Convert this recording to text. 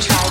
control.